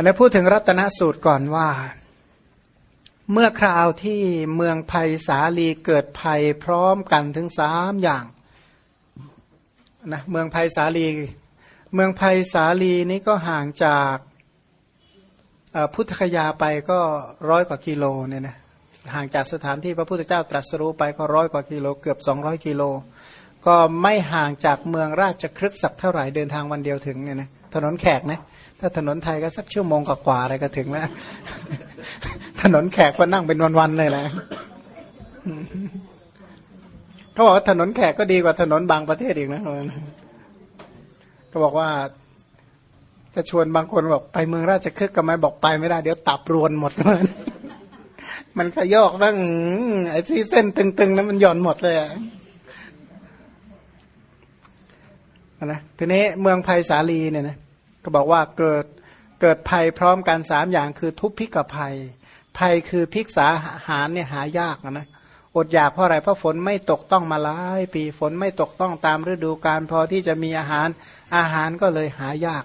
อันนี้พูดถึงรัตนสูตรก่อนว่า เมื่อคราวที่เมืองภัยสาลีเกิดภัยพร้อมกันถึงสามอย่างนะเมืองภัยสาลี เมืองภัยสาลีนี้ก็ห่างจากพุทธคยาไปก็ร้อยกว่ากิโลเนี่ยนะห่างจากสถานที่พระพุทธเจ้าตรัสรู้ไปก็ร้อยกว่ากิโลเกือบสองร้อยกิโล ก็ไม่ห่างจากเมืองราชครึกสักเท่าไหร่เดินทางวันเดียวถึงเนี่ยนะถนนแขกนะ ถ้าถนนไทยก็สักชั่วโมงกว่าอะไรก็ถึงแล้ว ถนนแขกก็นั่งเป็นวันๆเลยแหละเขาบอกว่าถนนแขกก็ดีกว่าถนนบางประเทศอีกนะเขาบอกว่า จะชวนบางคนบอกไปเมืองราชครึกก็ไม่บอกไปไม่ได้ เดี๋ยวตับรวนหมดมันมันขยอกตั้งไอ้ที่เส้นตึงๆนั้นมันหย่อนหมดเลยอะนะทีนี้เมืองไผ่สาลีเนี่ยนะ ก็บอกว่าเกิดเกิดภัยพร้อมกันสามอย่างคือทุพพิกภัย ภัยคือพิกษาหารเนี่ยหายากนะอดอยากเพราะอะไรเพราะฝนไม่ตกต้องมาหลายปีฝนไม่ตกต้องตามฤดูกาลพอที่จะมีอาหารอาหารก็เลยหายาก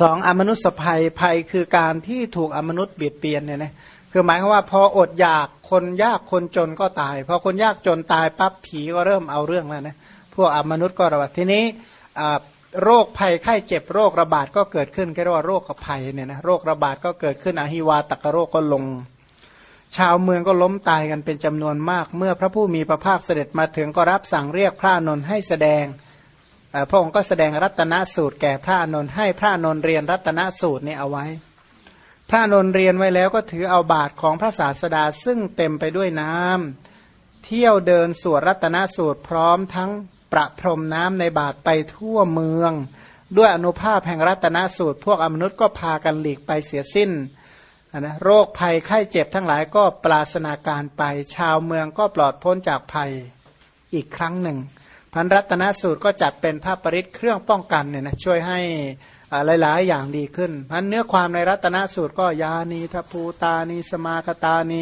สองอมนุษยภัยภัยคือการที่ถูกอมนุษย์เบียดเบียนเนี่ยนะคือหมายความว่าพออดอยากคนยากคนจนก็ตายพอคนยากจนตายปั๊บผีก็เริ่มเอาเรื่องแล้วนะพวกอมนุษย์ก็ระบาดทีนี้ โรคภัยไข้เจ็บโรคระบาดก็เกิดขึ้นเรียกว่าโรคภัยเนี่ยนะโรคระบาดก็เกิดขึ้นอหิวาตกโรคก็ลง ชาวเมืองก็ล้มตายกันเป็นจำนวนมาก เมื่อพระผู้มีพระภาคเสด็จมาถึงก็รับสั่งเรียกพระนนท์ให้แสดงพระองค์ก็แสดงรัตนสูตรแก่พระนนท์ให้พระนนท์เรียนรัตนสูตรนี้เอาไว้ พระนนท์เรียนไว้แล้วก็ถือเอาบาทของพระศาสดาซึ่งเต็มไปด้วยน้ำเที่ยวเดินสวดรัตนสูตรพร้อมทั้ง ประพรมน้ำในบาทไปทั่วเมือง ด้วยอนุภาพแห่งรัตนสูตร พวกอมนุษย์ก็พากันหลีกไปเสียสิ้นนะโรคภัยไข้เจ็บทั้งหลายก็ปราศนาการไป ชาวเมืองก็ปลอดพ้นจากภัยอีกครั้งหนึ่งพันรัตนสูตรก็จัดเป็นภาพปริศเครื่องป้องกันเนี่ยนะช่วยให้หลายๆอย่างดีขึ้นพันเนื้อความในรัตนสูตรก็ยานีทภูตานีสมาคตานี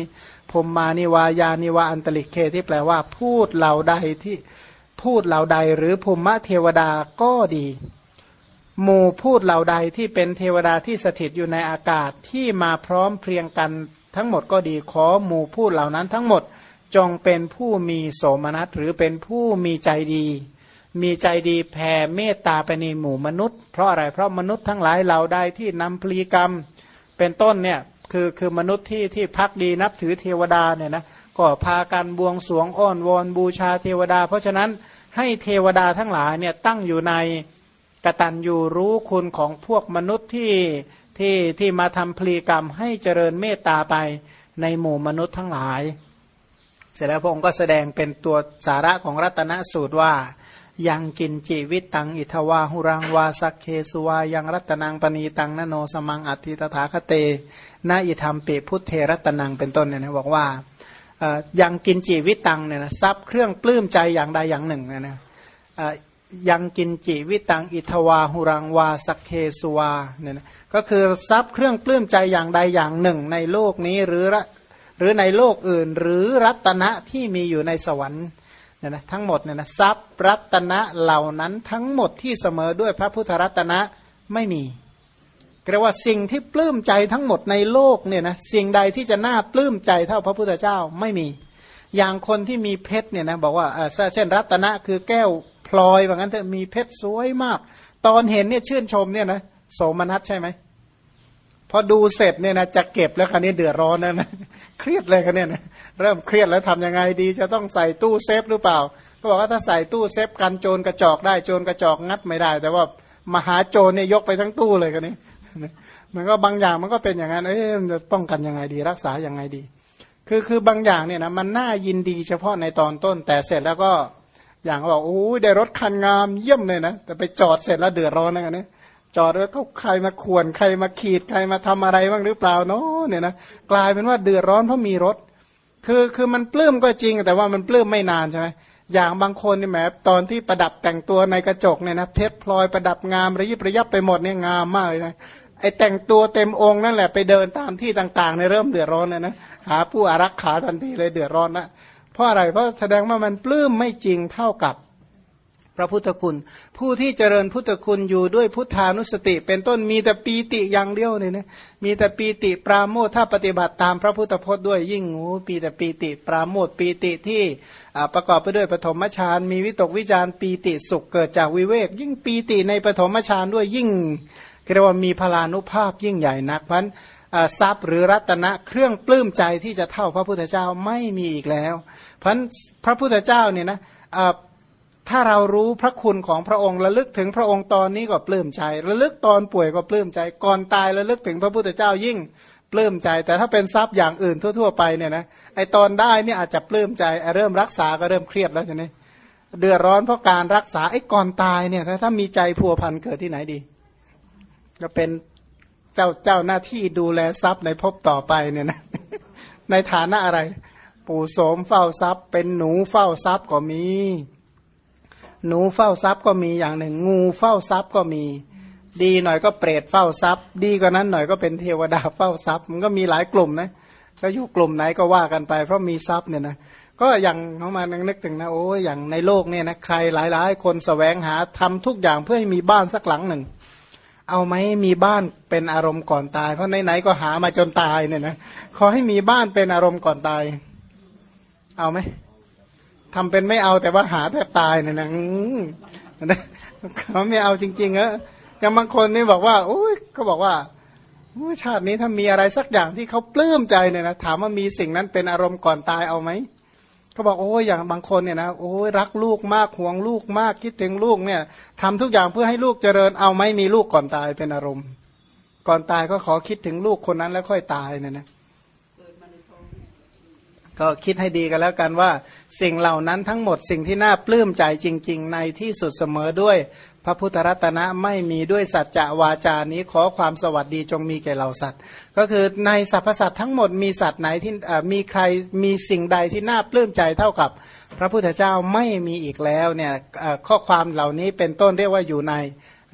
พมมานิวายานิวาอันตลิเคที่แปลว่าพูดเหล่าใดที่ พูดเหล่าใดหรือภูมิเทวดาก็ดีหมู่พูดเหล่าใดที่เป็นเทวดาที่สถิตอยู่ในอากาศที่มาพร้อมเพรียงกันทั้งหมดก็ดีขอหมู่พูดเหล่านั้นทั้งหมดจงเป็นผู้มีโสมนัสหรือเป็นผู้มีใจดี มีใจดีแผ่เมตตาไปในหมู่มนุษย์ เพราะอะไรเพราะมนุษย์ทั้งหลายเหล่าใดที่นำพลีกรรม เป็นต้นเนี่ยคือคือมนุษย์ที่ที่พักดีนับถือเทวดาเนี่ยนะ ก็พากันบวงสวงอ้อนวอนบูชาเทวดา เพราะฉะนั้นให้เทวดาทั้งหลายเนี่ยตั้งอยู่ในกตัญญูรู้คุณของพวกมนุษย์ที่ที่ที่มาทำพลีกรรมให้เจริญเมตตาไปในหมู่มนุษย์ทั้งหลาย เสร็จแล้วพระองค์ก็แสดงเป็นตัวสาระของรัตนสูตรว่ายังกินจีวิตตังอิทวาหุรังวาสักเคสุวายังรัตนังปณีตังนโนสมังอัติตถาคเตนาอิธรรมเปพุทเทรัตนังเป็นต้นเนี่ยนะบอกว่า ยังกินจีวิตังเนี่ยนะทรัพย์เครื่องปลื้มใจอย่างใดอย่างหนึ่งนะนะยังกินจีวิตังอิทวาหุรังวาสักเคสวาเนี่ยนะก็คือทรัพย์เครื่องปลื้มใจอย่างใดอย่างหนึ่ง ในโลกนี้หรือหรือในโลกอื่น หรือรัตนะที่มีอยู่ในสวรรค์เนี่ยนะทั้งหมดเนี่ยนะทรัพย์รัตนะเหล่านั้นทั้งหมดที่เสมอด้วยพระพุทธรัตนะไม่มี เรียกว่าสิ่งที่ปลื้มใจทั้งหมดในโลกเนี่ยนะสิ่งใดที่จะน่าปลื้มใจเท่าพระพุทธเจ้าไม่มี อย่างคนที่มีเพชรเนี่ยนะบอกว่าเช่นรัตนะคือแก้วพลอยว่างั้นเถอะมีเพชรสวยมาก ตอนเห็นเนี่ยชื่นชมเนี่ยนะโสมนัสใช่ไหมพอดูเสร็จเนี่ยนะจะเก็บแล้วคันนี้เดือดร้อนนะนะเครียดเลยคันนี้นะเริ่มเครียดแล้วทํำยังไงดี จะต้องใส่ตู้เซฟหรือเปล่าก็บอกว่าถ้าใส่ตู้เซฟกันโจรกระจอกได้โจรกระจอกงัดไม่ได้ แต่ว่ามหาโจรเนี่ยยกไปทั้งตู้เลยคันนี้ มันก็บางอย่างมันก็เป็นอย่างนั้น เอ้ยจะป้องกันยังไงดี รักษายังไงดี คือคือบางอย่างเนี่ยนะมันน่ายินดีเฉพาะในตอนต้น แต่เสร็จแล้วก็อย่างเขาบอกโอ้ยได้รถคันงามเยี่ยมเลยนะแต่ไปจอดเสร็จแล้วเดือดร้อนนะกันนี่ยจอดแล้วก็ใครมาขวนใครมาขีดใครมาทำอะไรบ้างหรือเปล่าเนาะเนี่ยนะกลายเป็นว่าเดือดร้อนเพราะมีรถ คือคือมันปลื้มก็จริง แต่ว่ามันปลื้มไม่นานใช่ไหมอย่างบางคนนี่แหมตอนที่ประดับแต่งตัวในกระจกเนี่ยนะเพชรพลอยประดับงามระยิบระยับไปหมดเนี่ยงามมากเลยนะ ไอแต่งตัวเต็มองค์นั่นแหละไปเดินตามที่ต่างๆในเริ่มเดือดร้อนนะนะหาผู้อารักขาทันทีเลยเดือดร้อนนะเพราะอะไรเพราะแสดงว่ามันปลื้มไม่จริงเท่ากับพระพุทธคุณ ผู้ที่เจริญพุทธคุณอยู่ด้วยพุทธานุสติ เป็นต้นมีแต่ปีติอย่างเดียวเนี่ยนะมีแต่ปีติปราโมทถ้าปฏิบัติตามพระพุทธพจน์ด้วยยิ่งงูปีแต่ปีติปราโมทปีติที่ประกอบไปด้วยปฐมฌานมีวิตกวิจารปีติสุขเกิดจากวิเวก ยิ่งปีติในปฐมฌานด้วยยิ่ง เรียกว่ามีพลานุภาพยิ่งใหญ่นักเพราะทรัพย์หรือรัตนะเครื่องปลื้มใจที่จะเท่าพระพุทธเจ้าไม่มีอีกแล้ว เพราะพระพุทธเจ้าเนี่ยนะถ้าเรารู้พระคุณของพระองค์ระลึกถึงพระองค์ตอนนี้ก็ปลื้มใจ ระลึกตอนป่วยก็ปลื้มใจ ก่อนตายระลึกถึงพระพุทธเจ้ายิ่งปลื้มใจ แต่ถ้าเป็นทรัพย์อย่างอื่นทั่ว ๆ ไปเนี่ยนะไอตอนได้เนี่ยอาจจะปลื้มใจเริ่มรักษาก็เริ่มเครียดแล้วใช่ไหมเดือดร้อนเพราะการรักษาไอ้ก่อนตายเนี่ยถ้าถ้ามีใจพัวพันเกิดที่ไหนดี ก็เป็นเจ้าเจ้าหน้าที่ดูแลทรัพย์ในภพต่อไปเนี่ยนะในฐานะอะไร ปู่โสมเฝ้าทรัพย์ เป็นหนูเฝ้าทรัพย์ก็มี หนูเฝ้าทรัพย์ก็มีอย่างหนึ่ง งูเฝ้าทรัพย์ก็มี ดีหน่อยก็เปรตเฝ้าทรัพย์ ดีกว่านั้นหน่อยก็เป็นเทวดาเฝ้าทรัพย์ มันก็มีหลายกลุ่มนะก็อยู่กลุ่มไหนก็ว่ากันไป เพราะมีทรัพย์เนี่ยนะก็อย่างเขามานึกถึงนะโอ้ยอย่างในโลกเนี่ยนะใครหลาย ๆ คนสแสวงหาทำทุกอย่างเพื่อให้มีบ้านสักหลังหนึ่ง เอาไหมมีบ้านเป็นอารมณ์ก่อนตาย เพราะไหนๆก็หามาจนตายเนี่ยนะขอให้มีบ้านเป็นอารมณ์ก่อนตาย เอาไหมทำเป็นไม่เอาแต่ว่าหาแทบตายเนี่ยนะเขาไม่เอาจริงๆอะอย่างบางคนนี่บอกว่าโอ้ยเขาบอกว่าชาตินี้ถ้ามีอะไรสักอย่างที่เขาปลื้มใจเนี่ยนะถามว่ามีสิ่งนั้นเป็นอารมณ์ก่อนตายเอาไหม เขาบอกโอ้ยอย่างบางคนเนี่ยนะโอ้ยรักลูกมากห่วงลูกมากคิดถึงลูกเนี่ยทำทุกอย่างเพื่อให้ลูกเจริญเอาไม่มีลูกก่อนตายเป็นอารมณ์ ก่อนตายก็ขอคิดถึงลูกคนนั้นแล้วค่อยตายเนี่ยนะก็คิดให้ดีกันแล้วกันว่า สิ่งเหล่านั้นทั้งหมดสิ่งที่น่าปลื้มใจจริง ๆ ในที่สุดเสมอด้วย พระพุทธรัตนะไม่มีด้วยสัจจะวาจานี้ขอความสวัสดีจงมีแก่เหล่าสัตว์ ก็คือในสรรพสัตว์ทั้งหมดมีสัตว์ไหนที่มีใครมีสิ่งใดที่น่าปลื้มใจเท่ากับ พระพุทธเจ้าไม่มีอีกแล้วเนี่ยข้อความเหล่านี้เป็นต้นเรียกว่าอยู่ใน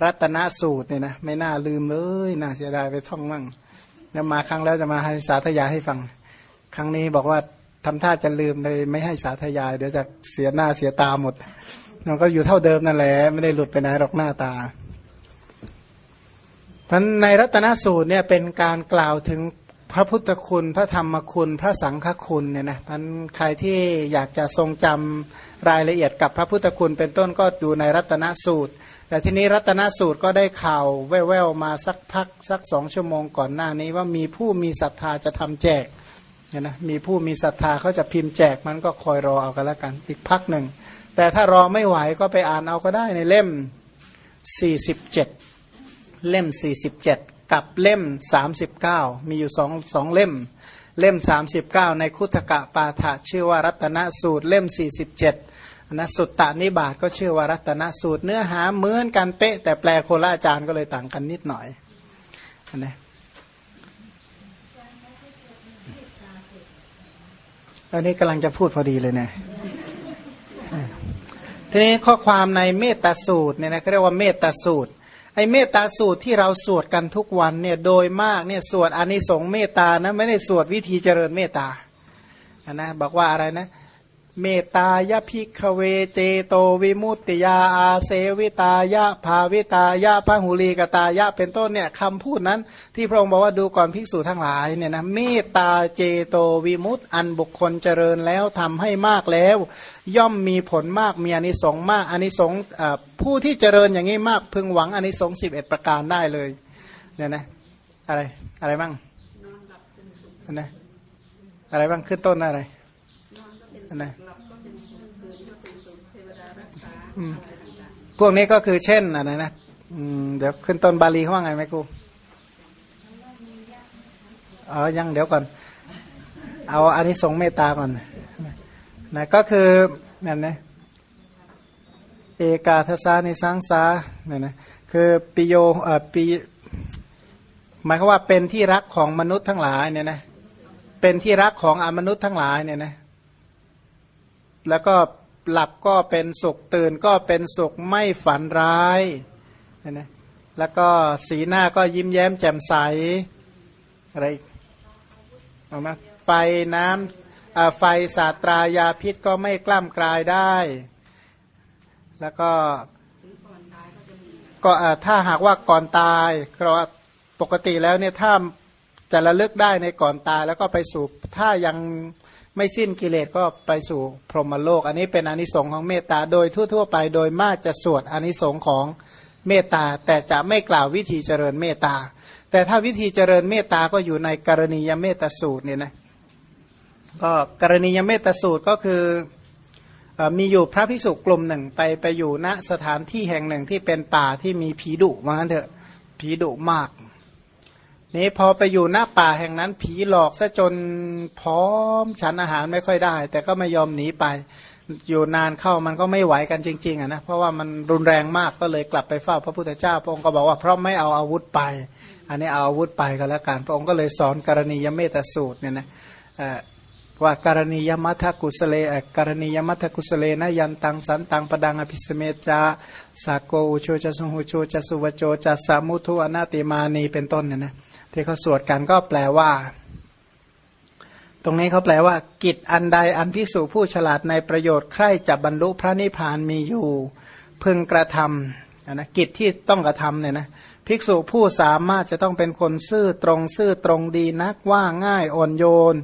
รัตนสูตรเนี่ยนะไม่น่าลืมเลยน่าเสียดายไปท่องมั่งแล้วมาครั้งแล้วจะมาให้สาธยายให้ฟัง ครั้งนี้บอกว่าทำท่าจะลืมเลยไม่ให้สาธยาย เดี๋ยวจะเสียหน้าเสียตาหมด มันก็อยู่เท่าเดิมนั่นแหละไม่ได้หลุดไปไหนหรอกหน้าตาพันในรัตนสูตรเนี่ยเป็นการกล่าวถึงพระพุทธคุณพระธรรมคุณพระสังฆคุณเนี่ยนะพันใครที่อยากจะทรงจำรายละเอียดกับพระพุทธคุณเป็นต้นก็ดูในรัตนสูตร แต่ทีนี้รัตนสูตรก็ได้ข่าวแว่วๆมาสักพักสักสองชั่วโมงก่อนหน้านี้ว่ามีผู้มีศรัทธาจะทำแจกเนี่ยนะมีผู้มีศรัทธาเขาจะพิมพ์แจกมันก็คอยรอเอากันแล้วกัน อีกพักหนึ่ง แต่ถ้ารอไม่ไหวก็ไปอ่านเอาก็ได้ในเล่ม 47 เล่ม 47 กับเล่ม 39 มีอยู่สองสองเล่ม เล่ม 39 ในคุถกะปาฐะชื่อว่ารัตนสูตรเล่ม 47นะสุตตานิบาตก็ชื่อว่ารัตนสูตรเนื้อหาเหมือนกันเป๊ะ แต่แปลโคละอาจารย์ก็เลยต่างกันนิดหน่อยนะอันนี้กำลังจะพูดพอดีเลยเนะ ทีนี้ข้อความในเมตตาสูตรเนี่ยนะเขาเรียกว่าเมตตาสูตร ไอเมตตาสูตรที่เราสวดกันทุกวันเนี่ยโดยมากเนี่ยสวดอานิสงส์เมตตานะไม่ได้สวดวิธีเจริญเมตตานะบอกว่าอะไรนะเเมตตายพิกเวเจโตวิมุตติยาอาเสวิตายะภาวิตายะพระหุลีกตายะเป็นต้นเนี่ยคำพูดนั้น ที่พระองค์บอกว่าดูก่อนภิกษุทั้งหลายเนี่ยนะเมตตาเจโตวิมุตติอันบุคคลเจริญแล้วทำให้มากแล้ว ย่อมมีผลมากมีอนิสงส์มากอนิสงส์ผู้ที่เจริญอย่างนี้มากพึงหวังอนิสงส์สิบเอ็ดประการได้เลยเนี่ยนะอะไรอะไรบ้างนะอะไรบ้างขึ้นต้นอะไร นะพวกนี้ก็คือเช่นอะไรนะเดี๋ยวขึ้นต้นบาลีเขาว่าไงไหมครูอ๋อยังเดี๋ยวก่อน เอาอันนี้สงเมตตาก่อนนะก็คือนั่นนะเอกาทศาในสังสาเนี่ยนะคือปิโยเอ่อปีหมายความว่าเป็นที่รักของมนุษย์ทั้งหลายเนี่ยนะเป็นที่รักของอมนุษย์ทั้งหลายเนี่ยนะ แล้วก็หลับก็เป็นสุขตื่นก็เป็นสุขไม่ฝันร้ายนะแล้วก็สีหน้าก็ยิ้มแย้มแจ่มใสอะไรเอามาไฟน้ำไฟสาตรายาพิษก็ไม่กล้ำกลายได้ แล้วก็ก็ถ้าหากว่าก่อนตายเราปกติแล้วเนี่ยถ้าจะระลึกได้ในก่อนตายแล้วก็ไปสู่ถ้ายัง ไม่สิ้นกิเลสก็ไปสู่พรหมโลก อันนี้เป็นอนิสงค์ของเมตตาโดยทั่ว ๆ ไปโดยมากจะสวดอนิสงค์ของเมตตา แต่จะไม่กล่าววิธีเจริญเมตตา แต่ถ้าวิธีเจริญเมตตาก็อยู่ในกรณียเมตตาสูตรเนี่ยนะก็กรณียเมตตาสูตรก็คือมีอยู่พระพิสุกลุ่มหนึ่งไปไปอยู่ณสถานที่แห่งหนึ่งที่เป็นป่าที่มีผีดุว่างั้นเถอะผีดุมาก นี้พอไปอยู่หน้าป่าแห่งนั้นผีหลอกซะจนพร้อมฉันอาหารไม่ค่อยได้ แต่ก็ไม่ยอมหนีไป อยู่นานเข้ามันก็ไม่ไหวกันจริงๆอะนะเพราะว่ามันรุนแรงมากก็เลยกลับไปเฝ้าพระพุทธเจ้า พระองค์ก็บอกว่าเพราะไม่เอาอาวุธไป อันนี้เอาอาวุธไปก็แล้วกันพระองค์ก็เลยสอนกรณียเมตสูตรเนี่ยนะว่าการณียมัทกุสเลการณียมัทกุสเลนะยันตังสันตังปดังอภิสเมจาสาโกอุโชจะสหุโชจะสุวโจจะสามุทุอนาติมานีเป็นต้นเนี่ยนะ ที่เขาสวดกันก็แปลว่า ตรงนี้เขาแปลว่า กิจอันใดอันพิสูจผู้ฉลาดในประโยชน์ใคร่จะบรรลุพระนิพพานมีอยู่ พึงกระทำนะกิจที่ต้องกระทำเนี่ยนะภิกษุผู้สามารถจะต้องเป็นคนซื่อตรงซื่อตรงดีนักว่าง่ายอ่อนโยน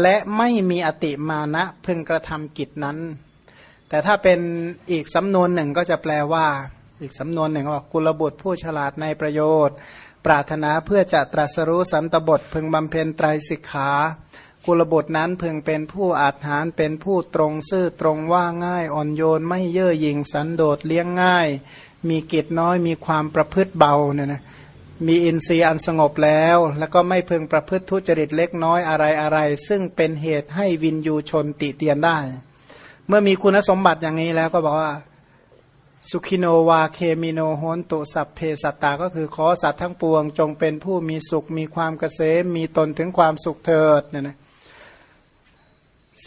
และไม่มีอติมานะพึงกระทำกิจนั้น แต่ถ้าเป็นอีกสำนวนหนึ่งก็จะแปลว่า อีกสำนวนหนึ่งว่ากุลบุตรผู้ฉลาดในประโยชน์ ปรารถนาเพื่อจะตรัสรู้สันตบทพึงบำเพ็ญไตรสิกขากุลบุตรนั้นพึงเป็นผู้อาถานเป็นผู้ตรงซื่อตรงว่าง่ายอ่อนโยนไม่เย่อหยิ่งสันโดษเลี้ยงง่าย มีกิจน้อยมีความประพฤติเบาเนี่ยนะมีอินทรีย์อันสงบแล้ว แล้วก็ไม่พึงประพฤติทุจริตเล็กน้อยอะไรอะไร ซึ่งเป็นเหตุให้วินยูชนติเตียนได้ เมื่อมีคุณสมบัติอย่างนี้แล้วก็บอกว่า สุขิโนวาเคมิโนโหนตุสัพเพสัตตา ก็คือขอสัตว์ทั้งปวง จงเป็นผู้มีสุขมีความเกษมมีตนถึงความสุขเถิดเนี่ยนะ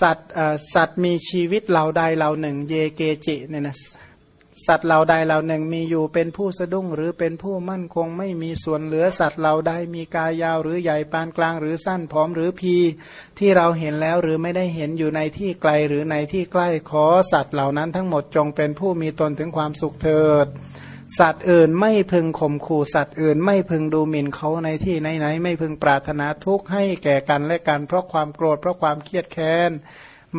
สัตว์สัตว์มีชีวิตเหล่าใดเหล่าหนึ่ง เยเกจิเนี่ยนะ สัตว์เหล่าใดเหล่าหนึ่งมีอยู่เป็นผู้สะดุ้งหรือเป็นผู้มั่นคงไม่มีส่วนเหลือสัตว์เหล่าใดมีกายยาวหรือใหญ่ปานกลางหรือสั้นผอมหรือพีที่เราเห็นแล้วหรือไม่ได้เห็นอยู่ในที่ไกลหรือในที่ใกล้ขอสัตว์เหล่านั้นทั้งหมดจงเป็นผู้มีตนถึงความสุขเถิด สัตว์อื่นไม่พึงข่มขู่สัตว์อื่น ไม่พึงดูหมิ่นเขาในที่ไหนๆไม่พึงปรารถนาทุกข์ให้แก่กันและกันเพราะความโกรธเพราะความเครียดแค้น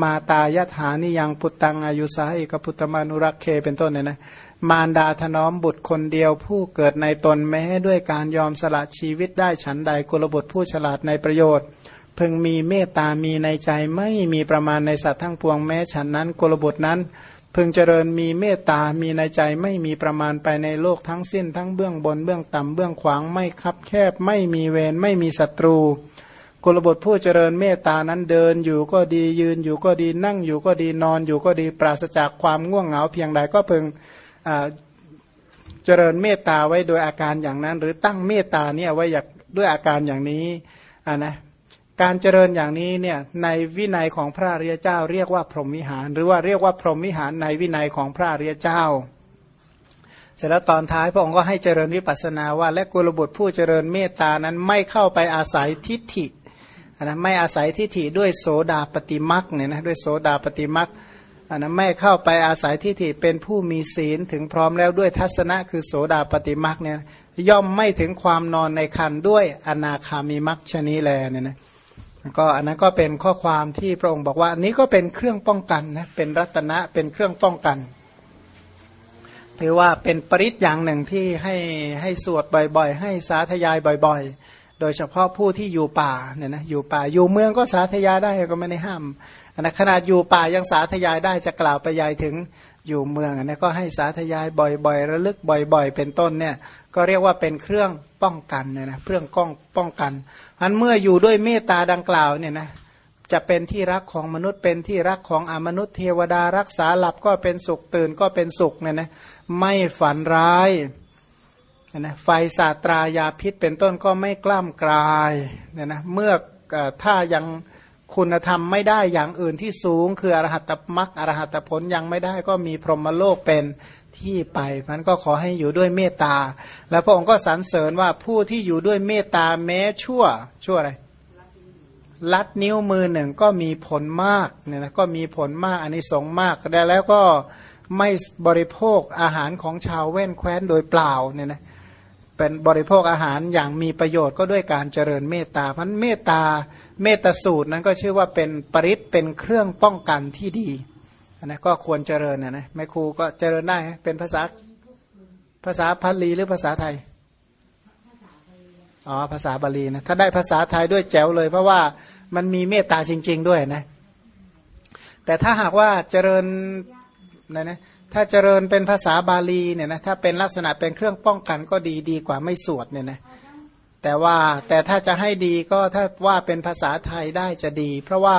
มาตายถานิยังปุตตังอายุสาอิกพุตตมานุรักเคเป็นต้นเนี่ยนะมารดาถนอมบุตรคนเดียวผู้เกิดในตนแม้ด้วยการยอมสละชีวิตได้ฉันใดกุลบุตรผู้ฉลาดในประโยชน์พึงมีเมตตามีในใจไม่มีประมาณในสัตว์ทั้งปวงแม้ฉันนั้นกุลบุตรนั้น พึงเจริญมีเมตตามีในใจไม่มีประมาณไปในโลกทั้งสิ้นทั้งเบื้องบนเบื้องต่ำเบื้องขวางไม่คับแคบไม่มีเวรไม่มีศัตรู กุลบุตรผู้เจริญเมตตานั้นเดินอยู่ก็ดียืนอยู่ก็ดีนั่งอยู่ก็ดีนอนอยู่ก็ดีปราศจากความง่วงเหงาเพียงใดก็พึงเจริญเมตตาไว้โดยอาการอย่างนั้น หรือตั้งเมตตาเนี่ยไว้อยากด้วยอาการอย่างนี้อ่านะการเจริญอย่างนี้เนี่ยในวินัยของพระเรียเจ้า เรียกว่าพรหมวิหาร หรือว่าเรียกว่าพรหมวิหารในวินัยของพระเรียเจ้า เสร็จแล้วตอนท้ายพระองค์ก็ให้เจริญวิปัสนาว่าและกุลบุตรผู้เจริญเมตตานั้นไม่เข้าไปอาศัยทิฏฐิ นะไม่อาศัยทิฏฐิด้วยโสดาปฏิมักเนี่ยนะด้วยโสดาปฏิมักอันนั้นไม่เข้าไปอาศัยทิฏฐิเป็นผู้มีศีลถึงพร้อมแล้วด้วยทัศนะคือโสดาปฏิมักเนี่ยย่อมไม่ถึงความนอนในคันด้วยอนาคามีมักชนีแลเนี่ยนะก็อันนั้นก็เป็นข้อความที่พระองค์บอกว่าอันนี้ก็เป็นเครื่องป้องกันนะเป็นรัตนะเป็นเครื่องป้องกันถือว่าเป็นปริศอย่างหนึ่งที่ให้ให้สวดบ่อยๆ ให้สาธยายบ่อย ๆ โดยเฉพาะผู้ที่อยู่ป่าเนี่ยนะอยู่ป่าอยู่เมืองก็สาธยายได้ก็ไม่ได้ห้ามนะขนาดอยู่ป่ายังสาธยายได้จะกล่าวไปยายถึงอยู่เมืองนะก็ให้สาธยายบ่อยๆ ระลึกบ่อย ๆ เป็นต้นเนี่ยก็เรียกว่าเป็นเครื่องป้องกันเนี่ยนะเครื่องก้องป้องกันอันเมื่ออยู่ด้วยเมตตาดังกล่าวเนี่ยนะจะเป็นที่รักของมนุษย์เป็นที่รักของอมนุษย์เทวดารักษาหลับก็เป็นสุขตื่นก็เป็นสุขเนี่ยนะไม่ฝันร้าย นะไฟสาตรายาพิษเป็นต้นก็ไม่กล้ามกลายเนี่ยนะเมื่อถ้ายังคุณธรรมไม่ได้อย่างอื่นที่สูง คืออรหัตมรักอรหัตผลยังไม่ได้ก็มีพรหมโลกเป็นที่ไปมันก็ขอให้อยู่ด้วยเมตตา แล้วพระองค์ก็สรรเสริญว่าผู้ที่อยู่ด้วยเมตตาแม้ชั่ว ชั่วอะไร ลัดนิ้วมือหนึ่งก็มีผลมากเนี่ยนะก็มีผลมากอันนี้สงมากได้แล้วก็ไม่บริโภคอาหารของชาวแว่นแคว้นโดยเปล่าเนี่ยนะ เป็นบริโภคอาหารอย่างมีประโยชน์ก็ด้วยการเจริญเมตตาพันเมตตาเมตสูตรนั้นก็ชื่อว่าเป็นปริศเป็นเครื่องป้องกันที่ดีนะก็ควรเจริญนะนะแม่ครูก็เจริญได้เป็นภาษาภาษาพาลีหรือภาษาไทยอ๋อภาษาบาลีนะถ้าได้ภาษาไทยด้วยแจ๋วเลย เพราะว่ามันมีเมตตาจริง ๆ ด้วยนะแต่ถ้าหากว่าเจริญนะนะ ถ้าเจริญเป็นภาษาบาลีเนี่ยนะถ้าเป็นลักษณะเป็นเครื่องป้องกันก็ดีดีกว่าไม่สวดเนี่ยนะแต่ว่าแต่ถ้าจะให้ดีก็ถ้าว่าเป็นภาษาไทยได้จะดี เพราะว่า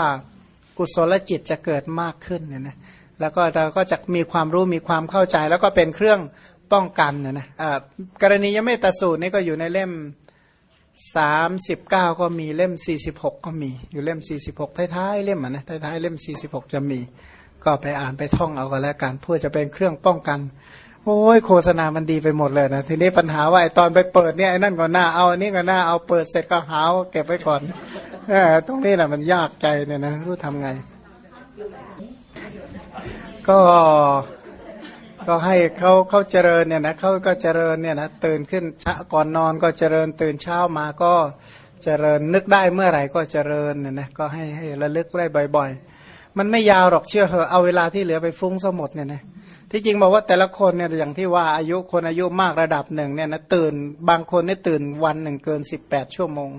กุศลจิตจะเกิดมากขึ้นเนี่ยนะแล้วก็เราก็จะมีความรู้มีความเข้าใจ แล้วก็เป็นเครื่องป้องกันนะนะกรณียเมตสูตรนี่ก็อยู่ในเล่มสามสิบเก้าก็มีเล่มสี่สิบหกก็มีอยู่เล่มสี่สิบหกท้ายๆเล่มอะนะท้ายๆเล่มสี่สิบหกจะมี ก็ไปอ่านไปท่องเอาก็แล้วกันเพื่อจะเป็นเครื่องป้องกัน โอ้ยโฆษณามันดีไปหมดเลยนะทีนี้ปัญหาว่าไอตอนไปเปิดเนี่ยไอ้นั่นก็หน้าเอาอันนี้ก็หน้าเอาเปิดเสร็จก็หาวเก็บไว้ก่อนอตรงนี้แหละมันยากใจเนี่ยนะรู้ทำไง ก็ก็ให้เขาเขาเจริญเนี่ยนะเขาก็เจริญเนี่ยนะตื่นขึ้นช้าก่อนนอนก็เจริญตื่นเช้ามาก็เจริญนึกได้เมื่อไหร่ก็เจริญเนี่ยนะก็ให้ให้ระลึกได้บ่อย ๆ มันไม่ยาวหรอกเชื่อเหอะเอาเวลาที่เหลือไปฟุ้งสมดเนี่ยนะที่จริงบอกว่าแต่ละคนเนี่ยอย่างที่ว่าอายุคนอายุมากระดับหนึ่งเนี่ยนะตื่นบางคนเนี่ยตื่นวันหนึ่งเกินสิบแปดชั่วโมง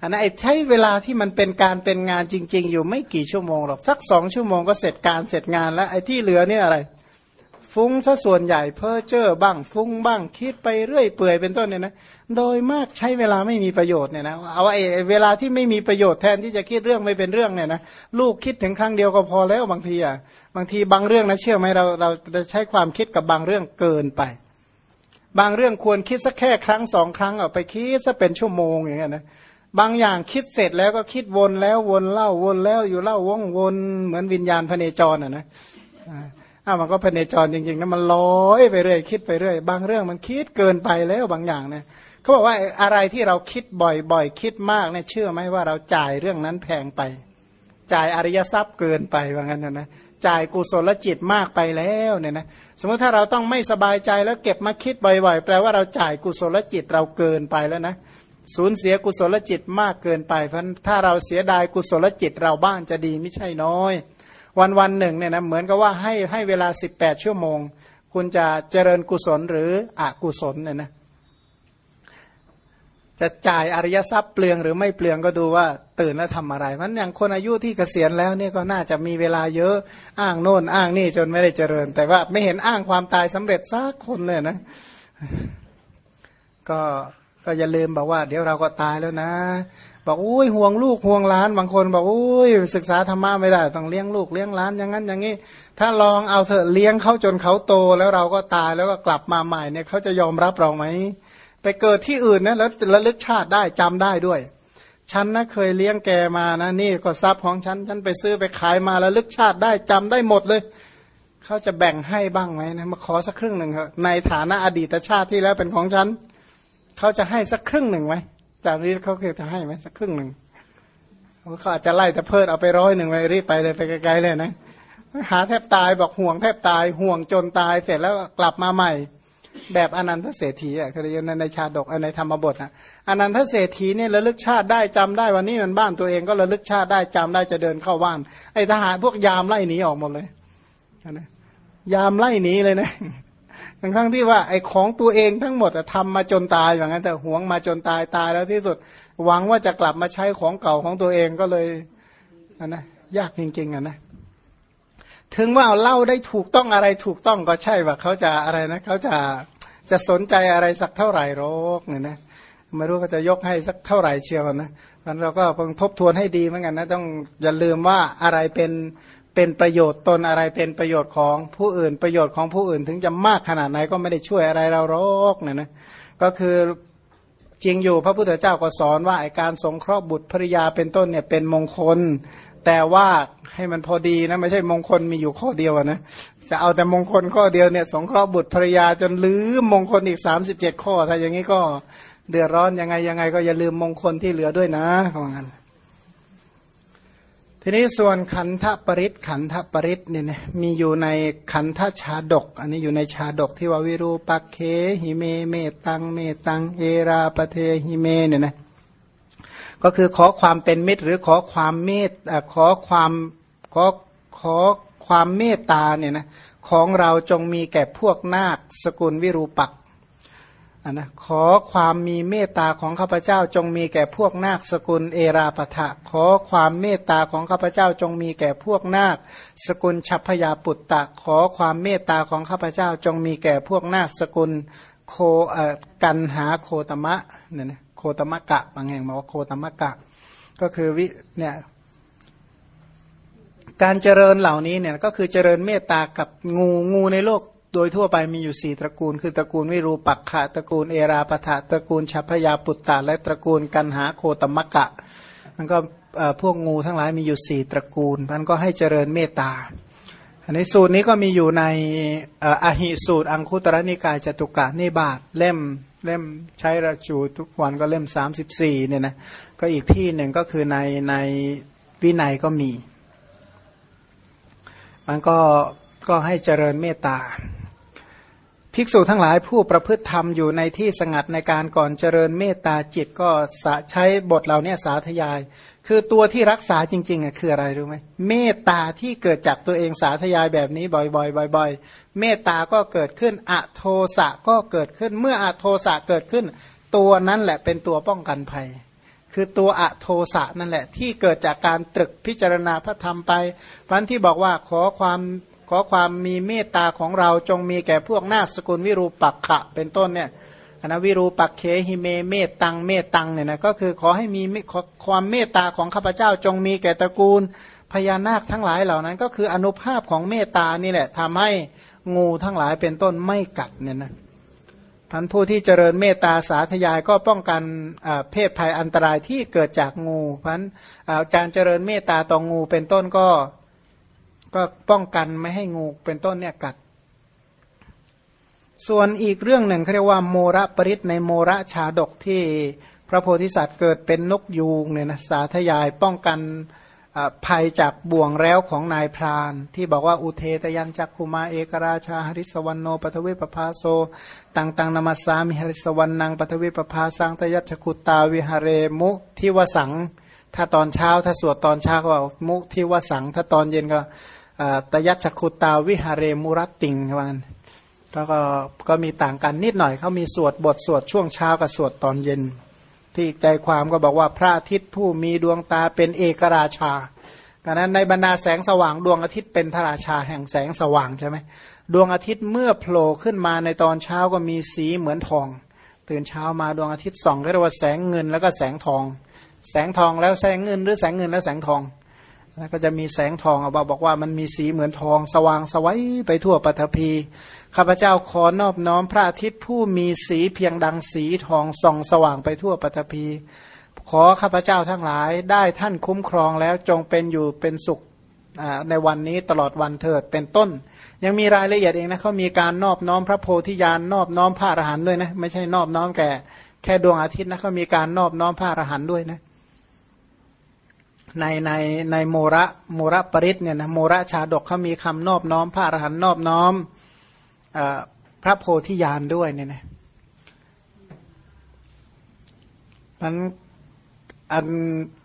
อันนั้นใช้เวลาที่มันเป็นการเป็นงานจริง ๆ อยู่ไม่กี่ชั่วโมงหรอกสักสองชั่วโมงก็เสร็จการเสร็จงานแล้วไอ้ที่เหลือเนี่ยอะไร ฟุ้งซะส่วนใหญ่เพ้อเจ้อบ้างฟุ้งบ้างคิดไปเรื่อยเปื่อยเป็นต้นเนี่ยนะโดยมากใช้เวลาไม่มีประโยชน์เนี่ยนะเอาไอ้เวลาที่ไม่มีประโยชน์แทนที่จะคิดเรื่องไม่เป็นเรื่องเนี่ยนะลูกคิดถึงครั้งเดียวก็พอแล้วบางทีอะบางทีบางเรื่องนะเชื่อไหมเราเราจะใช้ความคิดกับบางเรื่องเกินไป บางเรื่องควรคิดสักแค่ครั้งสองครั้งเอาไปคิดสักเป็นชั่วโมงอย่างเงี้ยนะบางอย่างคิดเสร็จแล้วก็คิดวนแล้ววนเล่าวนแล้วอยู่เล่าว่องวนเหมือนวิญญาณพเนจรอะนะ อ้ามันก็พเนจรจริงๆนะมันลอยไปเรื่อยคิดไปเรื่อย บางเรื่องมันคิดเกินไปแล้วบางอย่างเนี่ยเขาบอกว่าอะไรที่เราคิดบ่อยๆคิดมากเนี่ยเชื่อไหมว่าเราจ่ายเรื่องนั้นแพงไป จ่ายอริยทรัพย์เกินไปว่างั้นนะจ่ายกุศลจิตมากไปแล้วเนี่ยนะสมมติถ้าเราต้องไม่สบายใจแล้วเก็บมาคิดบ่อยๆ แปลว่าเราจ่ายกุศลจิตเราเกินไปแล้วนะสูญเสียกุศลจิตมากเกินไปเพราะถ้าเราเสียดายกุศลจิตเราบ้านจะดีไม่ใช่น้อย วันวันหนึ่งเนี่ยนะเหมือนกับว่าให้ให้เวลา 18 ชั่วโมง คุณจะเจริญกุศลหรืออกุศลเนี่ยนะจะจ่ายอริยทรัพย์เปลืองหรือไม่เปลืองก็ดูว่าตื่นแล้วทำอะไรเพราะอย่างคนอายุที่เกษียณแล้วเนี่ยก็น่าจะมีเวลาเยอะอ้างโน่นอ้างนี่จนไม่ได้เจริญ แต่ว่าไม่เห็นอ้างความตายสำเร็จสักคนเลยนะ ก็ก็อย่าลืมบอกว่า เดี๋ยวเราก็ตายแล้วนะบอกอุ้ยห่วงลูกห่วงล้านบางคนบอกอุ้ยศึกษาธรรมะไม่ได้ ต้องเลี้ยงลูกเลี้ยงล้านอย่างนั้นอย่างนี้ ถ้าลองเอาเถอะเลี้ยงเขาจนเขาโตแล้วเราก็ตายแล้วก็กลับมาใหม่เนี่ยเขาจะยอมรับเราไหมไปเกิดที่อื่นนะแล้วระลึกชาติได้จำได้ด้วย ฉันนะเคยเลี้ยงแกมานะนี่ก็ทรัพย์ของฉันฉันไปซื้อไปขายมาแล้วลึกชาติได้จำได้หมดเลยเขาจะแบ่งให้บ้างไหมนะมาขอสักครึ่งหนึ่งในฐานะอดีตชาติที่แล้วเป็นของฉันเขาจะให้สักครึ่งหนึ่งไหม จากนี้เขาเคยจะให้ไหมสักครึ่งหนึ่งเขาอาจจะไล่แต่เพิ่เอาไปร้อยหนึ่งไปรีบไปเลยไปไกลๆเลยนะหาแทบตายบอกห่วงแทบตายห่วงจนตายเสร็จแล้วกลับมาใหม่ แบบอนันทเศรษฐีอะคือในในชาดกในธรรมบทอะอนันทเศรษฐีเนี่ยระลึกชาติได้จำได้วันนี้มันบ้านตัวเองก็ระลึกชาติได้จำได้จะเดินเข้าบ้าน ไอ้ทหารพวกยามไล่หนีออกหมดเลยนะยามไล่หนีเลยนะ ทั้งทั้งที่ว่าไอ้ของตัวเองทั้งหมดทำมาจนตายอย่างนั้นแต่หวงมาจนตายตายแล้วที่สุด หวังว่าจะกลับมาใช้ของเก่าของตัวเองก็เลยอันนะยากจริงๆอะนะถึงว่าเล่าได้ถูกต้องอะไรถูกต้องก็ใช่ว่าเขาจะอะไรนะเขาจะจะสนใจอะไรสักเท่าไหร่โรคเนี่ยนะไม่รู้เขาจะยกให้สักเท่าไหร่เชียวนะมันเราก็เพิ่งทบทวนให้ดีเหมือนกันนะต้องอย่าลืมว่าอะไรเป็น เป็นประโยชน์ตนอะไรเป็นประโยชน์ของผู้อื่น ประโยชน์ของผู้อื่นถึงจะมากขนาดไหนก็ไม่ได้ช่วยอะไรเราหรอกเนี่ยนะก็คือจริงอยู่พระพุทธเจ้าก็สอนว่าการสงเคราะห์บุตรภริยาเป็นต้นเนี่ยเป็นมงคล แต่ว่าให้มันพอดีนะไม่ใช่มงคลมีอยู่ข้อเดียวนะจะเอาแต่มงคลข้อเดียวเนี่ยสงเคราะห์บุตรภริยาจนลืมมงคลอีกสามสิบเจ็ดข้อถ้าอย่างนี้ก็เดือดร้อนยังไงยังไงก็อย่าลืมมงคลที่เหลือด้วยนะของมัน ทีนี้ส่วนขันธปริศขันธปริศเนี่ยนะมีอยู่ในขันธชาดก อันนี้อยู่ในชาดกที่ว่าวิรูปักเขหิเมเมตตังเมตตังเอราปะเถหิเมเนี่ยนะก็คือขอความเป็นมิตรหรือขอความเมตขอความขอขอความเมตตาเนี่ยนะของเราจงมีแก่พวกนาคสกุลวิรูปัก อันนะขอความมีเมตตาของข้าพเจ้าจงมีแก่พวกนาคสกุลเอราปถะขอความเมตตาของข้าพเจ้าจงมีแก่พวกนาค สกุลฉัพพยาปุตตะ ขอความเมตตาของข้าพเจ้าจงมีแก่พวกนาคสกุลโคกันหาโคตมะเนี่ยนะโคตมะกะบางแห่งบอกว่าโคตมะกะ ก็คือวิเนี่ยการเจริญเหล่านี้เนี่ยก็คือเจริญเมตตากับงูงูในโลก โดยทั่วไปมีอยู่สี่ตระกูล คือตระกูลวิรูปักขะตระกูลเอราปทะตระกูลชัพยาปุตตะและตระกูลกันหาโคตมะกะมันก็พวกงูทั้งหลายมีอยู่สี่ตระกูลมันก็ให้เจริญเมตตา อันนี้สูตรนี้ก็มีอยู่ในอหิสูตร อังคุตรนิกายจตุกะนิบาตเล่มเล่มใช้ระจูทุกวันก็เล่ม 34เนี่ยนะก็อีกที่หนึ่งก็คือในในวินัยก็มี มันก็ก็ให้เจริญเมตตา ภิกษุทั้งหลายผู้ประพฤติธรรมอยู่ในที่สงัดในการก่อนเจริญเมตตาจิตก็ใช้บทเหล่านี้สาธยาย คือตัวที่รักษาจริงๆอะคืออะไรรู้ไหมเมตตาที่เกิดจากตัวเองสาธยายแบบนี้บ่อยๆบ่อยๆเมตตาก็เกิดขึ้นอโทสะก็เกิดขึ้นเมื่ออโทสะเกิดขึ้น ตัวนั้นแหละเป็นตัวป้องกันภัย คือตัวอโทสะนั่นแหละที่เกิดจากการตรึกพิจารณาพระธรรมไปวันที่บอกว่าขอความ ขอความมีเมตตาของเราจงมีแก่พวกนาสกุลวิรูปักขะ เป็นต้นเนี่ยนะวิรูปักเคหิเมเมตตังเมตตังเนี่ยนะก็คือขอให้มีความเมตตาของข้าพเจ้าจงมีแก่ตระกูลพญานาคทั้งหลายเหล่านั้น ก็คืออนุภาพของเมตตานี่แหละทำให้งูทั้งหลายเป็นต้นไม่กัดเนี่ยนะท่านผู้ที่เจริญเมตตาสาธยายก็ป้องกันเพศภัยอันตรายที่เกิดจากงูพราะนั้นการเจริญเมตตาต่องูเป็นต้นก็ ก็ป้องกันไม่ให้งูเป็นต้นเนี่ยกัด ส่วนอีกเรื่องหนึ่งเขาเรียกว่าโมระปริศในโมระชาดกที่พระโพธิสัตว์เกิดเป็นนกยูงเนี่ยนะสาธยายป้องกันภัยจากบ่วงแล้วของนายพราน ที่บอกว่าอุเทตยันจักคุมาเอกราชาหริสวรรณโนปทวิปภาโซตังตังนามาสามิหริสวรรณังปทวิปภาสังตยัชคุตาวิหารมุทิวสัง ถ้าตอนเช้าถ้าสวดตอนเช้าก็มุทิวสัง ถ้าตอนเย็นก็ ตยัชคุตาวิหารเรมุรติงวันแล้วก็ก็มีต่างกันนิดหน่อยเขามีสวดบทสวดช่วงเช้ากับสวดตอนเย็น ที่ใจความก็บอกว่าพระอาทิตย์ผู้มีดวงตาเป็นเอกราชาดังนั้นในบรรดาแสงสว่างดวงอาทิตย์เป็นพระราชาแห่งแสงสว่างใช่ไหมดวงอาทิตย์เมื่อโผล่ขึ้นมาในตอนเช้าก็มีสีเหมือนทอง ตื่นเช้ามาดวงอาทิตย์ส่องก็เรียกว่าแสงเงินแล้วก็แสงทอง แสงทองแล้วแสงเงินหรือแสงเงินแล้วแสงทอง ก็จะมีแสงทองเอาบอกว่ามันมีสีเหมือนทอง สว่างสวัยไปทั่วปฐพีข้าพเจ้าขอนอบน้อมพระอาทิตย์ผู้มีสีเพียงดังสีทองส่องสว่างไปทั่วปฐพีขอข้าพเจ้าทั้งหลายได้ท่านคุ้มครองแล้วจงเป็นอยู่เป็นสุขในวันนี้ตลอดวันเถิดเป็นต้น ยังมีรายละเอียดเองนะเขามีการนอบน้อมพระโพธิญาณนอบน้อมพระอรหันต์ด้วยนะไม่ใช่นอบน้อมแก่แค่ดวงอาทิตย์นะเขามีการนอบน้อมพระอรหันต์ด้วยนะ ในในในโมระโมระปริศเนี่ยนะโมระชาดกเขามีคำนอบน้อม พระอรหันต์นอบน้อมอพระโพธิญาณด้วยเนี่ยนะมันอัน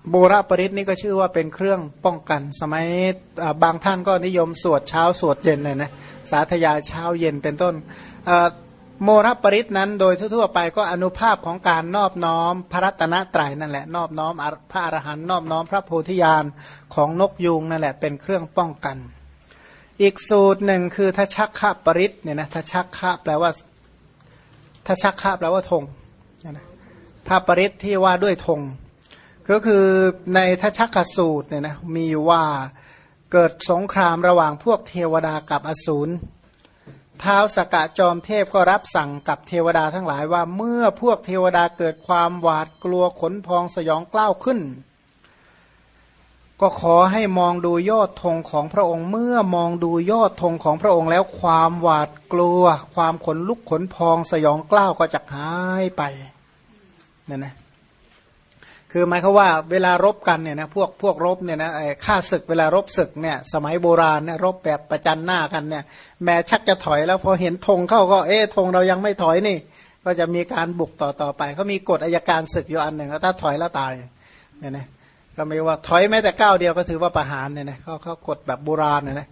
โบระปริศนี่ก็ชื่อว่าเป็นเครื่องป้องกัน สมัยบางท่านก็นิยมสวดเช้าสวดเย็นเลยนะสาธยายเช้าเย็นเป็นต้น โมรปริศนั้นโดยทั่วๆไปก็อนุภาพของการนอบน้อมพระรัตนตรัยนั่นแหละนอบน้อมพระอรหันต์นอบน้อมพระโพธิญาณของนกยูงนั่นแหละเป็นเครื่องป้องกัน อีกสูตรหนึ่งคือทัชักขะปริศเนี่ยนะทัชักขะแปลว่าทัชักขะแปลว่าธงพระปริศที่ว่าด้วยธงก็คือในทัชักขสูตรเนี่ยนะมีว่าเกิดสงครามระหว่างพวกเทวดากับอสูร ท้าวสกะจอมเทพก็รับสั่งกับเทวดาทั้งหลายว่าเมื่อพวกเทวดาเกิดความหวาดกลัวขนพองสยองกล้าวขึ้น ก็ขอให้มองดูยอดธงของพระองค์ เมื่อมองดูยอดธงของพระองค์แล้วความหวาดกลัว ความขนลุกขนพองสยองกล้าวก็จะหายไปนั่นนะ คือหมายควาว่าเวลารบกันเนี่ยนะพวกพวกรบเนี่ยนะไอ้ฆ่าศึกเวลารบศึกเนี่ยสมัยโบราณเนี่ยรบแบบประจันหน้ากันเนี่ยแม้ชักจะถอยแล้วพอเห็นธงเข้าก็เอ๊ะธงเรายังไม่ถอยนี่ ก็จะมีการบุกต่อต่อไปเขามีกฎอายการศึกอยู่อันหนึ่งถ้าถอยแล้วตายเนี่ยนะก็ไม่ว่าถอยแม้แต่ก้าวเดียวก็ถือว่าประหารเนี่ยนะเขาเขากฎแบบโบราณเนี่ยนะ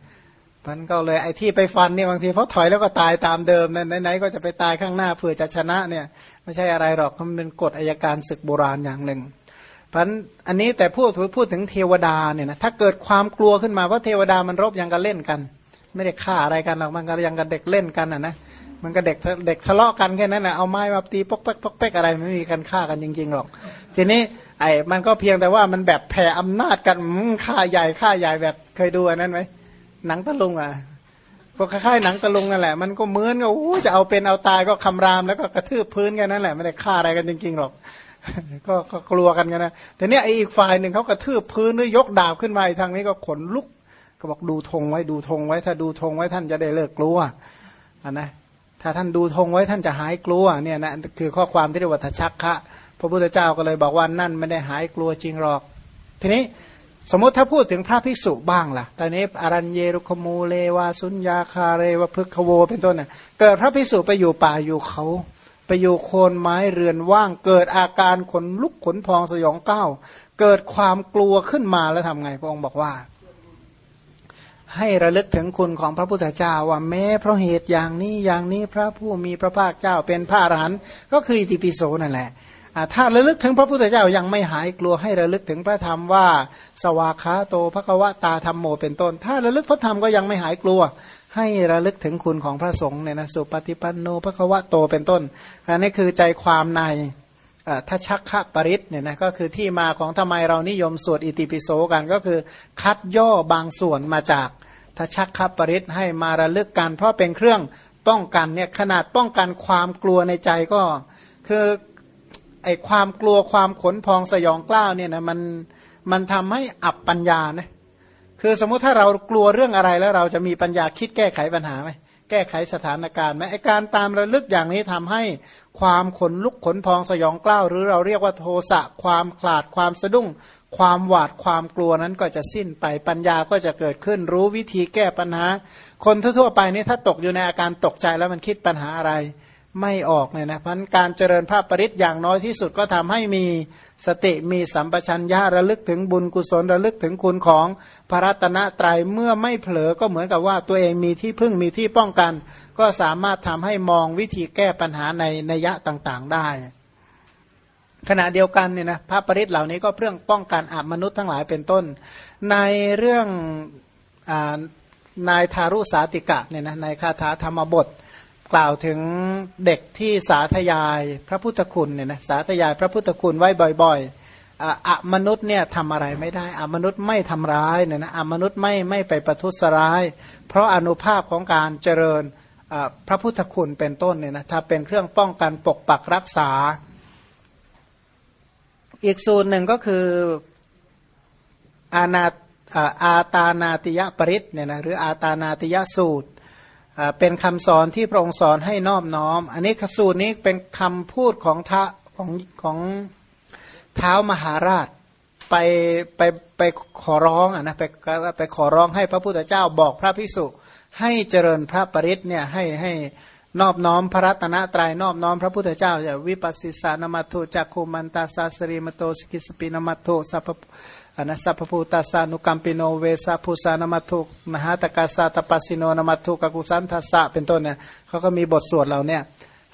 มันก็เลยไอ้ที่ไปฟันเนี่ยบางทีเพราะถอยแล้วก็ตายตามเดิมนั่นไหนๆก็จะไปตายข้างหน้าเพื่อจะชนะเนี่ยไม่ใช่อะไรหรอกมันเป็นกฎอายการศึกโบราณอย่างหนึ่ง พันอันนี้แต่พูดพูดถึงเทวดาเนี่ยนะถ้าเกิดความกลัวขึ้นมาว่าเทวดามันรบยังกันเล่นกัน ไม่ได้ฆ่าอะไรกันหรอกมันก็ยังกันเด็กเล่นกันอะนะมันก็เด็กเด็กทะเลาะกันแค่นั้นนะเอาไม้มาตีปอกแป๊กปอกแป๊กอะไรไม่มีการฆ่ากันจริงๆหรอก ทีนี้ไอ้มันก็เพียงแต่ว่ามันแบบแผ่อำนาจกันฆ่าใหญ่ฆ่าใหญ่แบบเคยดูอันนั้นไหมหนังตะลุงอะพวกคล้ายๆหนังตะลุงนั่นแหละ มันก็เหมือนกับจะเอาเป็นเอาตายก็คำรามแล้วก็กระทืบพื้นกันนั่นแหละไม่ได้ฆ่าอะไรกันจริงๆหรอก ก็กลัวกันกันนะแต่เนี้ยไออีกฝ่ายหนึ่งเขากระทืบพื้นหรือยกดาบขึ้นมาทางนี้ก็ขนลุก ก็บอกดูธงไว้ดูธงไว้ ถ้าดูธงไว้ท่านจะได้เลิกกลัวอะนะถ้าท่านดูธงไว้ท่านจะหายกลัวเนี่ยนะคือข้อความที่เรียกว่าทชักคะพระพุทธเจ้าก็เลยบอกว่านั่นไม่ได้หายกลัวจริงหรอก ทีนี้สมมติถ้าพูดถึงพระภิกษุบ้างล่ะ ตอนนี้อรัญเยรุคมูเลวาสุญญาคาเรวพึกขโวเป็นต้นเนี่ยเกิดพระภิกษุไปอยู่ป่าอยู่เขา อยู่โคนไม้เรือนว่าง เกิดอาการขนลุกขนพองสยองก้าวเกิดความกลัวขึ้นมาแล้วทำไงพระองค์บอกว่า ให้ระลึกถึงคุณของพระพุทธเจ้าว่าแม้เพราะเหตุอย่างนี้อย่างนี้พระผู้มีพระภาคเจ้าเป็นพระอรหันต์ก็คืออิติปิโสนั่นแหละถ้าระลึกถึงพระพุทธเจ้ายังไม่หายกลัวให้ระลึกถึงพระธรรมว่า สวากขาโตภควตาธรรมโมเป็นต้น ถ้าระลึกพระธรรมก็ยังไม่หายกลัว ให้ระลึกถึงคุณของพระสงฆ์เนี่ยนะสุปฏิปันโนภควะโตเป็นต้น อันนี้คือใจความในทัชักขะปริศเนี่ยนะก็คือที่มาของทำไมเรานิยมสวดอิติปิโสกันก็คือ คัดย่อบางส่วนมาจากทัชักขะปริศให้มาระลึกกัน เพราะเป็นเครื่องป้องกันเนี่ยขนาดป้องกันความกลัวในใจก็ คือไอความกลัวความขนพองสยองกล้าวเนี่ยนะมันมันทำให้อับปัญญานะ คือสมมุติถ้าเรากลัวเรื่องอะไรแล้วเราจะมีปัญญาคิดแก้ไขปัญหาไหมแก้ไขสถานการณ์ไหมไอการตามระลึกอย่างนี้ทำให้ความขนลุกขนพองสยองกล้าว หรือเราเรียกว่าโทสะความขลาดความสะดุ้ง ความหวาดความกลัวนั้นก็จะสิ้นไปปัญญาก็จะเกิดขึ้นรู้วิธีแก้ปัญหา คนทั่วๆไปนี่ถ้าตกอยู่ในอาการตกใจแล้วมันคิดปัญหาอะไร ไม่ออกเนี่ยนะพันการเจริญภาพปริศอย่างน้อยที่สุดก็ทำให้มี สติมีสัมปชัญญะระลึกถึงบุญกุศลระลึกถึงคุณของพระรัตนตรยัยเมื่อไม่เผลอก็เหมือนกับว่าตัวเองมีที่พึ่งมีที่ป้องกัน ก็สามารถทำให้มองวิธีแก้ปัญหาในนัยะต่างๆได้ ขณะเดียวกันเนี่ยนะพระปริศเหล่านี้ก็เพื่อป้องกันอามนุษย์ทั้งหลายเป็นต้น ในเรื่องนายทารุสาติกะเนี่ยนะในคาถาธรรมบท กล่าวถึงเด็กที่สาธยายพระพุทธคุณเนี่ยนะสาธยายพระพุทธคุณไว้บ่อยๆอะมนุษย์เนี่ยทำอะไรไม่ได้อะมนุษย์ไม่ทำร้ายเนี่ยนะอะมนุษย์ไม่ไม่ไปประทุษร้าย เพราะอนุภาพของการเจริญพระพุทธคุณเป็นต้นเนี่ยนะถ้าเป็นเครื่องป้องกันปกปักรักษา อีกสูตรหนึ่งก็คืออาณาอาตานาติยปริศเนี่ยนะหรืออาตานาติยสูตร เป็นคำสอนที่พระองค์สอนให้นอบน้อม อันนี้สูตรนี้เป็นคำพูดของทะของของเท้ามหาราชไปไปไปขอร้องอะนะไปไปขอร้องให้พระพุทธเจ้าบอกพระพิสุให้เจริญพระปริศเนี่ยให้ให้นอบน้อมพระรัตนตรายนอบน้อมพระพุทธเจ้าอย่าวิปัสสิสานมัตถุจักคุมันตาสาสรีมโตสกิสปินมัตถุสัพ อนัสสะภูตาสานุกัมปิโนเวสาภูสานมัทุกมหาตกาสาตปัสสิโนนมัทุกกุสันทัสสะเป็นต้นเนี่ยเขาก็มีบทสวดเราเนี่ย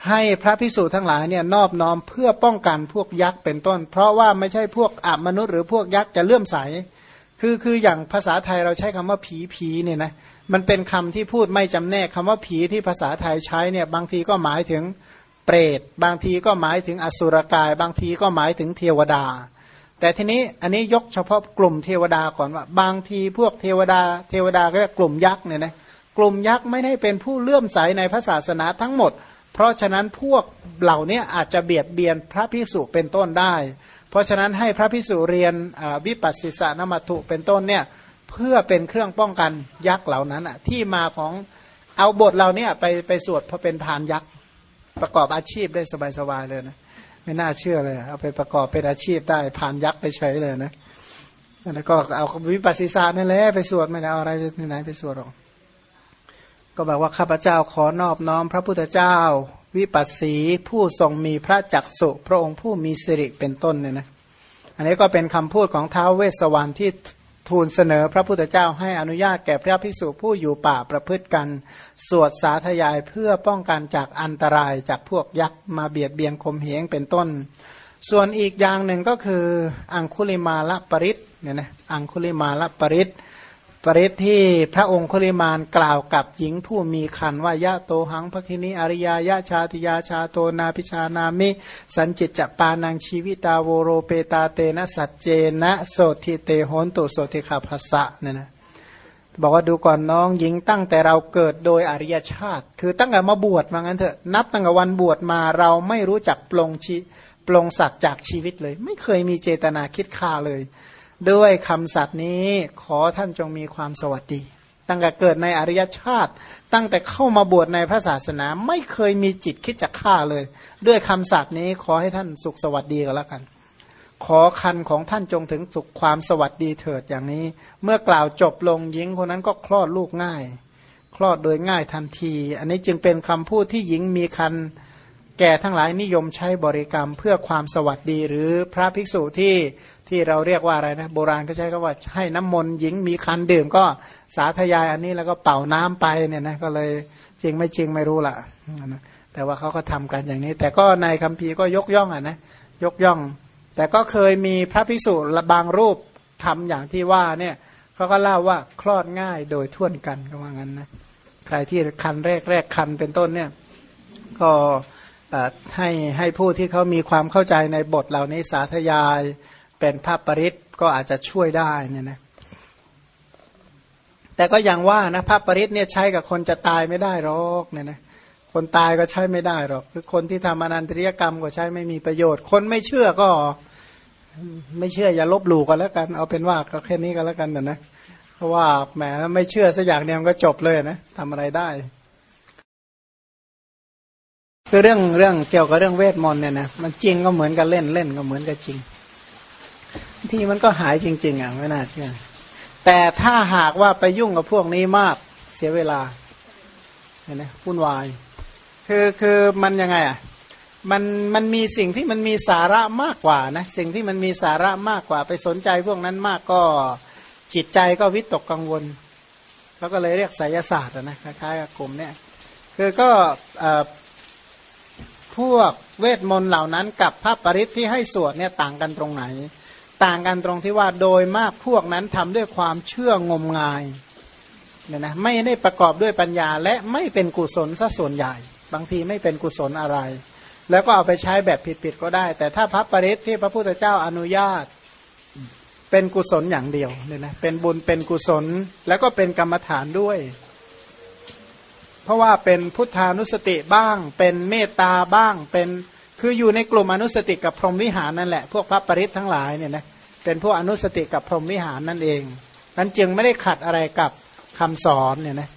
ให้พระพิสูจน์ทั้งหลายเนี่ยนอบน้อมเพื่อป้องกันพวกยักษ์เป็นต้น เพราะว่าไม่ใช่พวกอมนุษย์หรือพวกยักษ์จะเลื่อมใส คือคืออย่างภาษาไทยเราใช้คำว่าผีผีเนี่ยนะมันเป็นคำที่พูดไม่จำแนกคำว่าผีที่ภาษาไทยใช้เนี่ยบางทีก็หมายถึงเปรต บางทีก็หมายถึงอสุรกาย บางทีก็หมายถึงเทวดา แต่ทีนี้อันนี้ยกเฉพาะกลุ่มเทวดาก่อนว่า บางทีพวกเทวดา เทวดาก็เรียกกลุ่มยักษ์เนี่ยนะกลุ่มยักษ์ไม่ได้เป็นผู้เลื่อมใสในพระศาสนาทั้งหมด เพราะฉะนั้นพวกเหล่านี้อาจจะเบียดเบียนพระพิสุเป็นต้นได้ เพราะฉะนั้นให้พระพิสุเรียนวิปัสสิสานมัตุเป็นต้นเนี่ยเพื่อเป็นเครื่องป้องกันยักษ์เหล่านั้นอะที่มาของเอาบทเราเนี่ยไปไปสวดพอเป็นทานยักษ์ประกอบอาชีพได้สบายๆเลยนะ ไม่น่าเชื่อเลย เอาไปประกอบเป็นอาชีพได้ผ่านยักษ์ไปเฉยเลยนะแล้วก็เอาวิปัสสิสานั่นแหละไปสวดไม่ได้เอาอะไรที่ไหนไปสวดหรอกก็บอกว่าข้าพเจ้าขอนอบน้อมพระพุทธเจ้า วิปัสสีผู้ทรงมีพระจักสุพระองค์ผู้มีสิริเป็นต้นเนี่ยนะ อันนี้ก็เป็นคำพูดของท้าวเวสสวรรค์ที่ ทูลเสนอพระพุทธเจ้าให้อนุญาตแก่พระภิกษุผู้อยู่ป่าประพฤติกัน สวดสาธยายเพื่อป้องกันจากอันตรายจากพวกยักษ์มาเบียดเบียนคมเหงเป็นต้น ส่วนอีกอย่างหนึ่งก็คืออังคุลิมาละปริศเนี่ยนะอังคุลิมาละปริศ ปริศที่พระองค์คุลิมานกล่าวกับหญิงผู้มีคันว่ายะโตหังพระคินีอริยายะชาติยาชาโตนาพิชานามิ สันจิตจะปานังชีวิตาโวโรเปตาเตนะสัจเจนะโสทิเตโหนตุโสติขาภัสสะเนี่ยนะบอกว่าดูก่อนน้องหญิงตั้งแต่เราเกิดโดยอริยชาติ คือตั้งแต่มาบวชมางั้นเถอะนับตั้งแต่วันบวชมาเราไม่รู้จักปลงชีปลงสัตว์จากชีวิตเลย ไม่เคยมีเจตนาคิดฆ่าเลย ด้วยคำสัตย์นี้ขอท่านจงมีความสวัสดี ตั้งแต่เกิดในอริยชาติ ตั้งแต่เข้ามาบวชในพระศาสนาไม่เคยมีจิตคิดจะฆ่าเลย ด้วยคำสัตย์นี้ขอให้ท่านสุขสวัสดีก็แล้วกัน ขอคันของท่านจงถึงสุขความสวัสดีเถิดอย่างนี้ เมื่อกล่าวจบลงหญิงคนนั้นก็คลอดลูกง่าย คลอดโดยง่ายทันที อันนี้จึงเป็นคำพูดที่หญิงมีคันแก่ทั้งหลายนิยมใช้บริกรรมเพื่อความสวัสดีหรือพระภิกษุที่ ที่เราเรียกว่าอะไรนะโบราณก็ใช้คำว่าให้น้ำมนต์หญิงมีคันดื่มก็สาธยายอันนี้แล้วก็เป่าน้ำไปเนี่ยนะก็เลยจริงไม่จริงไม่รู้ละนะแต่ว่าเขาก็ทำกันอย่างนี้ แต่ก็ในคัมภีร์ก็ยกย่องอะนะยกย่อง แต่ก็เคยมีพระภิกษุบางรูปทำอย่างที่ว่าเนี่ยเขาก็เล่าว่าคลอดง่ายโดยท่วนกันก็ว่างั้นนะใครที่คันแรกแรกคันเป็นต้นเนี่ยก็ให้ให้ผู้ที่เขามีความเข้าใจในบทเหล่านี้สาธยาย เป็นภาพปริศก็อาจจะช่วยได้เนี่ยนะแต่ก็ยังว่านะภาพปริศเนี่ยใช้กับคนจะตายไม่ได้หรอกเนี่ยนะคนตายก็ใช้ไม่ได้หรอกคือคนที่ทำอนันตริยกรรมก็ใช้ไม่มีประโยชน์ คนไม่เชื่อก็ ไม่เชื่ออย่าลบหลู่กันแล้วกัน เอาเป็นว่าก็แค่นี้กันแล้วกันนะเพราะว่าแหมไม่เชื่อสักอย่างเดียวก็จบเลยนะทำอะไรได้คือเรื่องเรื่องเกี่ยวกับเรื่องเวทมนต์เนี่ยนะมันจริงก็เหมือนกับเล่นเล่นก็เหมือนกับจริง ที่มันก็หายจริง ๆอะไม่น่าเชื่อแต่ถ้าหากว่าไปยุ่งกับพวกนี้มากเสียเวลาเห็นไหมวุ่นวายคือคือมันยังไงอะมันมันมีสิ่งที่มันมีสาระมากกว่านะสิ่งที่มันมีสาระมากกว่า ไปสนใจพวกนั้นมากก็จิตใจก็วิตกกังวล แล้วก็เลยเรียกไสยศาสตร์นะคล้ายๆกับกลุ่มเนี้ยคือก็พวกเวทมนต์เหล่านั้นกับพระปริศที่ให้สวดเนี่ยต่างกันตรงไหน ต่างกันตรงที่ว่าโดยมากพวกนั้นทำด้วยความเชื่องมงายเนี่ยนะไม่ได้ประกอบด้วยปัญญาและไม่เป็นกุศลซะส่วนใหญ่ บางทีไม่เป็นกุศลอะไร แล้วก็เอาไปใช้แบบผิดๆก็ได้ แต่ถ้าพระปริศที่พระพุทธเจ้าอนุญาต เป็นกุศลอย่างเดียวเนี่ยนะเป็นบุญเป็นกุศลแล้วก็เป็นกรรมฐานด้วย เพราะว่าเป็นพุทธานุสติบ้าง เป็นเมตตาบ้างเป็น คืออยู่ในกลุ่มอนุสติกับพรหมวิหารนั่นแหละ พวกพระปริศทั้งหลายเนี่ยนะเป็นพวกอนุสติกับพรหมวิหารนั่นเองนั้นจึงไม่ได้ขัดอะไรกับคำสอนเนี่ยนะ